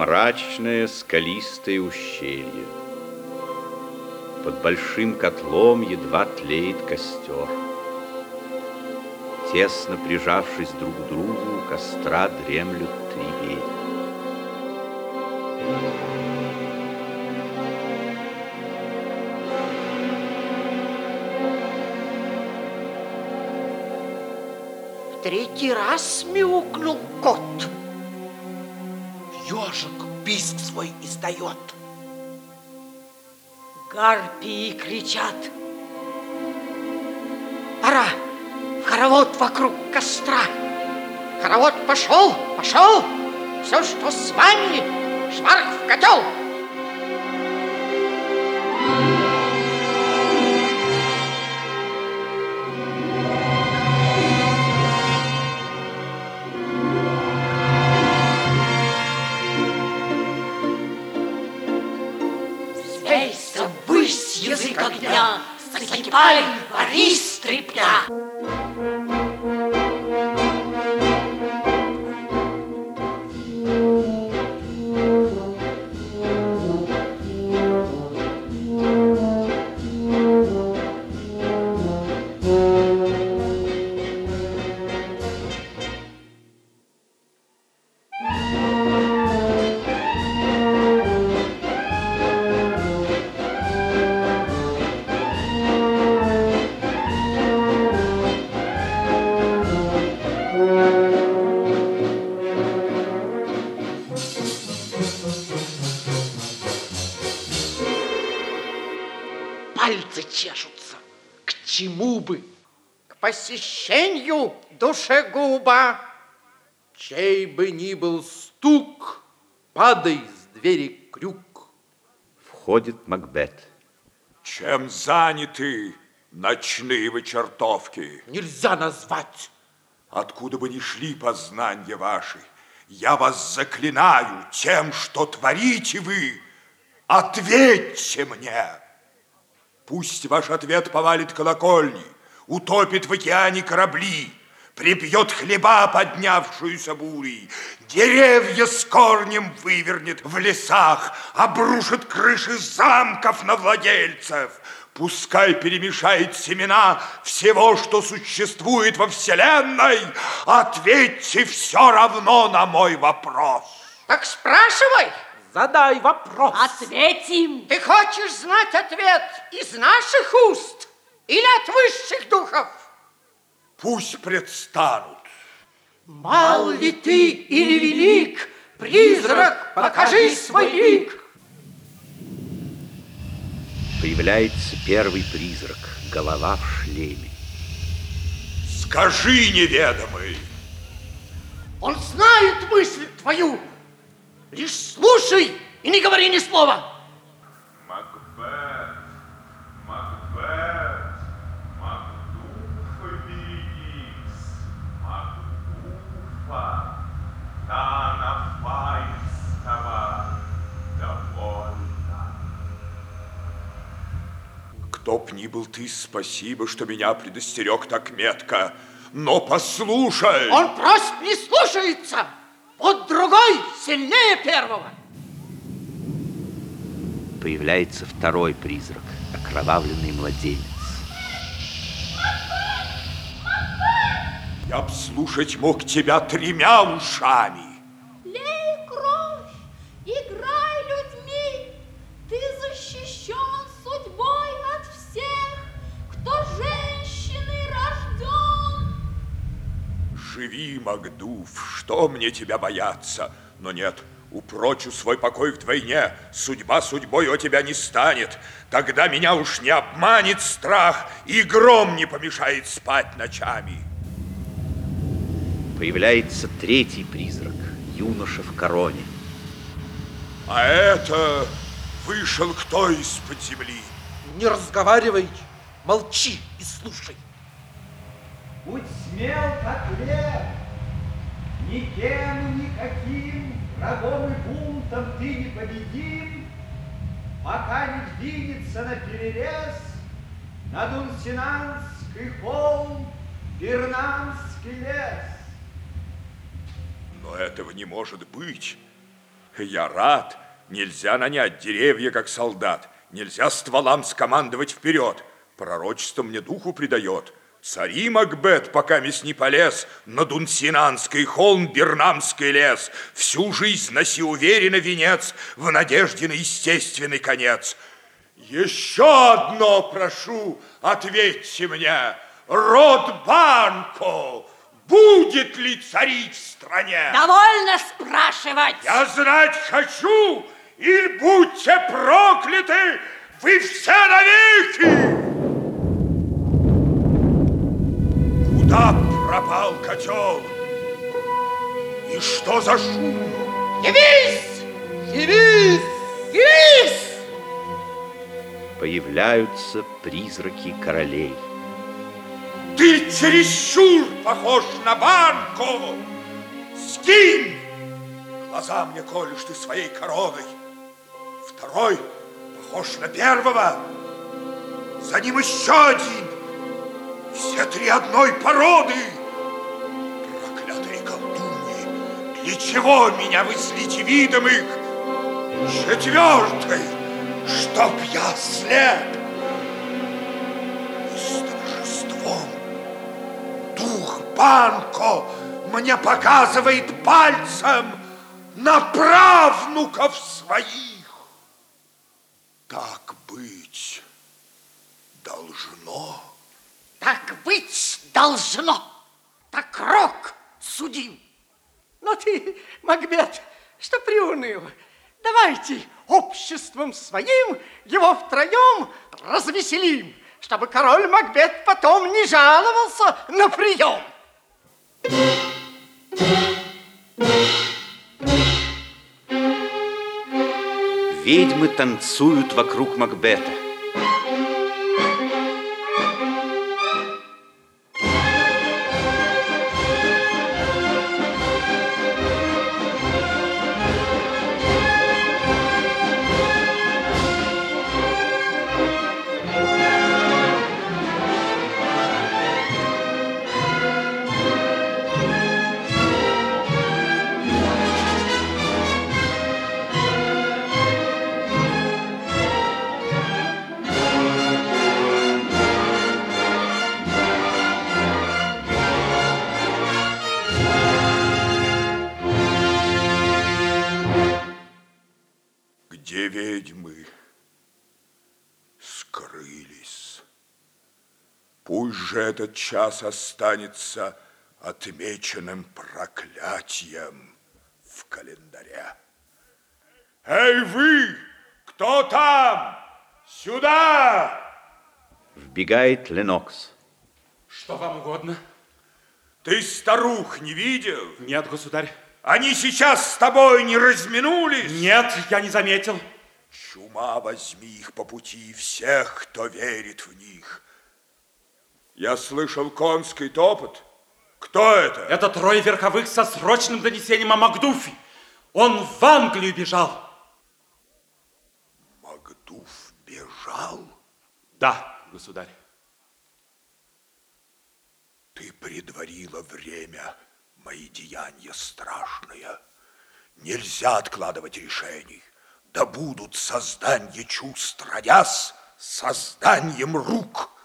мрачное скалистое ущелье. Под большим котлом едва тлеет костер. Тесно прижавшись друг к другу, у костра дремлют три ведьмы. третий раз мяукнул кот. Ежик писк свой издает. Гарпии кричат. Пора хоровод вокруг костра. Хоровод пошел, пошел. Все, что с вами, шварх в котел. Пальцы чешутся. К чему бы? К посещению душегуба. Чей бы ни был стук, падай с двери крюк. Входит Макбет. Чем заняты ночные вы чертовки? Нельзя назвать. Откуда бы ни шли познания ваши, я вас заклинаю тем, что творите вы. Ответьте мне! Пусть ваш ответ повалит колокольни, утопит в океане корабли, прибьет хлеба, поднявшуюся бурей, деревья с корнем вывернет в лесах, обрушит крыши замков на владельцев. Пускай перемешает семена всего, что существует во Вселенной, ответьте все равно на мой вопрос. Так спрашивай. Задай вопрос. Ответим. Ты хочешь знать ответ из наших уст или от высших духов? Пусть предстанут. Мал ли ты или велик, призрак, покажи свой лик. Появляется первый призрак, голова в шлеме. Скажи, неведомый. Он знает мысль твою, Лишь слушай и не говори ни слова. Макбет, Макбет, Макдуфа берегись, Макдуфа, Дана Файстова, довольно. Кто б ни был ты, спасибо, что меня предостерег так метко. Но послушай! Он просит не слушается! Другой сильнее первого. Появляется второй призрак, окровавленный младенец. Я б слушать мог тебя тремя ушами. Живи, Магдув, что мне тебя бояться? Но нет, упрочу свой покой вдвойне. Судьба судьбой о тебя не станет. Тогда меня уж не обманет страх, и гром не помешает спать ночами. Появляется третий призрак, юноша в короне. А это вышел кто из-под земли? Не разговаривай, молчи и слушай. Будь смел, как лев, никем, никаким врагом и бунтом ты не победим, пока не двинется на перерез на Дунсинанский холм Пирнамский лес. Но этого не может быть. Я рад. Нельзя нанять деревья, как солдат. Нельзя стволам скомандовать вперед. Пророчество мне духу придает. Цари Макбет, пока мисс не полез, на Дунсинанский холм Бернамский лес, всю жизнь носи уверенно венец в надежде на естественный конец. Еще одно прошу, ответьте мне, род Банко будет ли царить в стране? Довольно спрашивать. Я знать хочу, или будьте прокляты вы все навеки! Пропал котел? И что за шум? Явись! Явись! Явись! Появляются призраки королей. Ты чересчур похож на банку! Скинь! Глаза мне колешь ты своей короной. Второй похож на первого. За ним еще один. Все три одной породы. Для чего меня вы видом их? Четвертый, чтоб я слеп. И с торжеством дух Банко мне показывает пальцем на правнуков своих. Так быть должно. Так быть должно. Так рок судим. Но ты, Макбет, что приуныл? Давайте обществом своим его втроем развеселим, чтобы король Макбет потом не жаловался на прием. Ведьмы танцуют вокруг Макбета. Пусть же этот час останется отмеченным проклятием в календаре. Эй, вы! Кто там? Сюда! Вбегает Ленокс. Что вам угодно? Ты старух не видел? Нет, государь. Они сейчас с тобой не разминулись? Нет, я не заметил. Чума возьми их по пути всех, кто верит в них. Я слышал конский топот. Кто это? Это трое верховых со срочным донесением о Макдуфе. Он в Англию бежал. Макдуф бежал? Да, государь. Ты предварила время, мои деяния страшные. Нельзя откладывать решений. Да будут создания чувств, родясь созданием рук.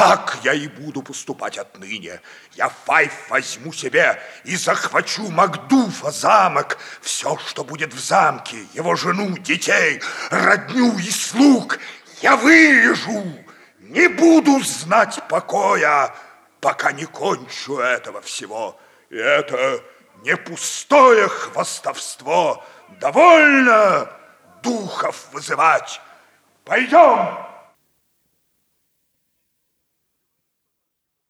Так я и буду поступать отныне. Я Файф возьму себе и захвачу Макдуфа замок, все, что будет в замке, его жену, детей, родню и слуг. Я вырежу, не буду знать покоя, пока не кончу этого всего. И это не пустое хвастовство. Довольно духов вызывать. Пойдем.